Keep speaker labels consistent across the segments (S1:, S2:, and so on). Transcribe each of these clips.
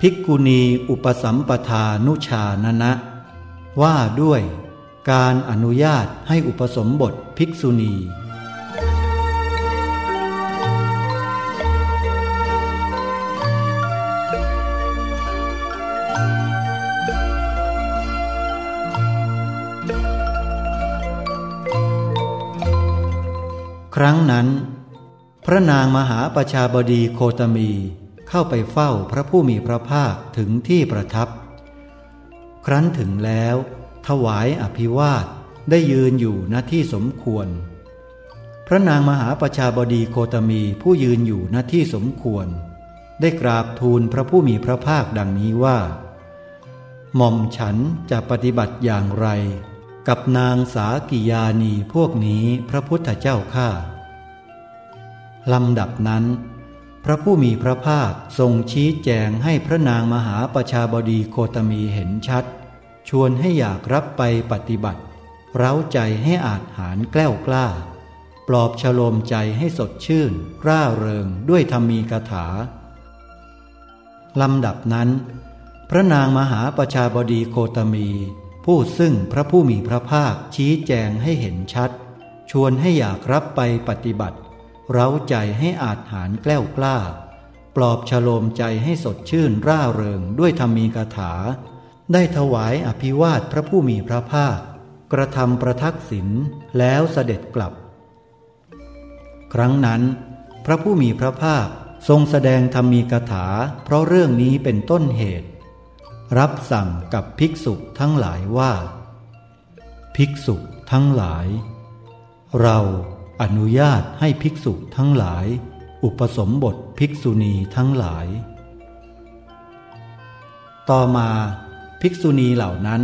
S1: ภิกขุณีอุปสัมปทานุชานนะ ว่าด้วยการอนุญาตให้อุปสมบทภิกษุณี ครั้งนั้น พระนางมหาประชาบดีโคตมี เข้าไปเฝ้าพระผู้มีพระภาคถึงที่ประทับ ครั้นถึงแล้ว ถวายอภิวาทได้ยืนอยู่ณที่สมควร พระนางมหาประชาบดีโคตมีผู้ยืนอยู่ณที่สมควร ได้กราบทูลพระผู้มีพระภาคดังนี้ว่า หม่อมฉันจะปฏิบัติอย่างไร กับนางสากิยานีพวกนี้พระพุทธเจ้าข้าลำดับนั้น พระผู้มีพระภาคทรงชี้แจงให้พระนางมหาประชาบดีโคตมีเห็นชัด ชวนให้อยากรับไปปฏิบัติ เร้าใจให้อาจหารแกล้วกล้า ปลอบฉโลมใจให้สดชื่น ร่าเริงด้วยธรรมีกถาลำดับนั้น พระนางมหาประชาบดีโคตมี ผู้ซึ่งพระผู้มีพระภาคชี้แจงให้เห็นชัด ชวนให้อยากรับไปปฏิบัติ เร้าใจให้อาจหารแกล้วกล้า ปลอบฉโลมใจให้สดชื่นร่าเริงด้วยธรรมีกถา ได้ถวายอภิวาทพระผู้มีพระภาค กระทำประทักษิณแล้วเสด็จกลับ ครั้งนั้น พระผู้มีพระภาคทรงแสดงธรรมีกถา เพราะเรื่องนี้เป็นต้นเหตุ รับสั่งกับภิกษุทั้งหลายว่า ภิกษุทั้งหลาย เรา อนุญาตให้ภิกษุทั้งหลาย อุปสมบทภิกษุณีทั้งหลาย ต่อมาภิกษุณีเหล่านั้น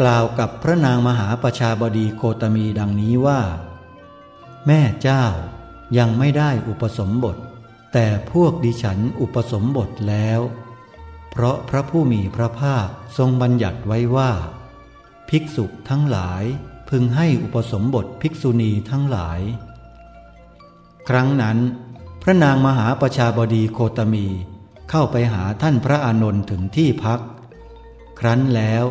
S1: กล่าวกับพระนางมหาประชาบดีโคตมีดังนี้ว่า แม่เจ้ายังไม่ได้อุปสมบท แต่พวกดิฉันอุปสมบทแล้ว เพราะพระผู้มีพระภาคทรงบัญญัติไว้ว่า ภิกษุทั้งหลาย พึงให้อุปสมบทภิกษุณีทั้งหลาย ครั้งนั้น พระนางมหาประชาบดีโคตมีเข้าไปหาท่านพระอานนท์ถึงที่พัก ครั้นแล้ว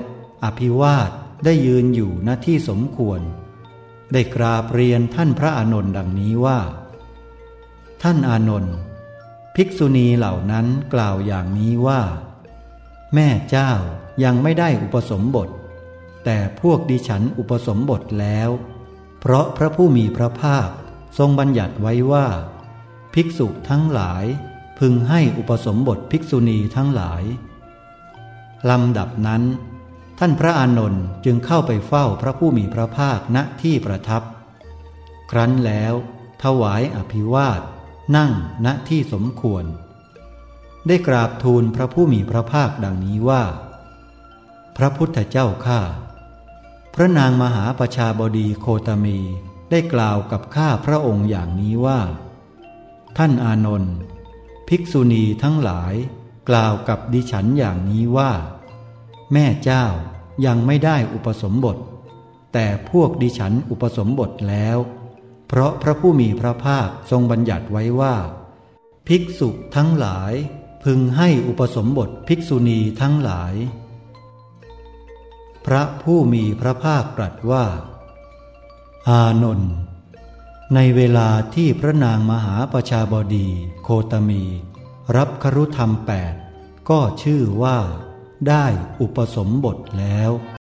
S1: อภิวาทได้ยืนอยู่ณที่สมควร ได้กราบเรียนท่านพระอานนท์ดังนี้ว่า ท่านอานนท์ภิกษุณีเหล่านั้นกล่าวอย่างนี้ว่า แม่เจ้ายังไม่ได้อุปสมบท แต่พวกดิฉันอุปสมบทแล้ว เพราะพระผู้มีพระภาคทรงบัญญัติไว้ว่า ภิกษุทั้งหลายพึงให้อุปสมบทภิกษุณีทั้งหลาย ลำดับนั้น ท่านพระอานนท์จึงเข้าไปเฝ้าพระผู้มีพระภาคณที่ประทับ ครั้นแล้ว ถวายอภิวาท นั่งณที่สมควร ได้กราบทูลพระผู้มีพระภาคดังนี้ว่า พระพุทธเจ้าข้า พระนางมหาประชาบดีโคตมีได้กล่าวกับข้าพระองค์อย่างนี้ว่า ท่านอานนท์ภิกษุณีทั้งหลายกล่าวกับดิฉันอย่างนี้ว่า แม่เจ้ายังไม่ได้อุปสมบท แต่พวกดิฉันอุปสมบทแล้ว เพราะพระผู้มีพระภาคทรงบัญญัติไว้ว่า ภิกษุทั้งหลายพึงให้อุปสมบทภิกษุณีทั้งหลาย พระผู้มีพระภาคตรัสว่า อานนท์ในเวลาที่พระนางมหาประชาบดีโคตมี รับครุธรรมแปดก็ชื่อว่าได้อุปสมบทแล้ว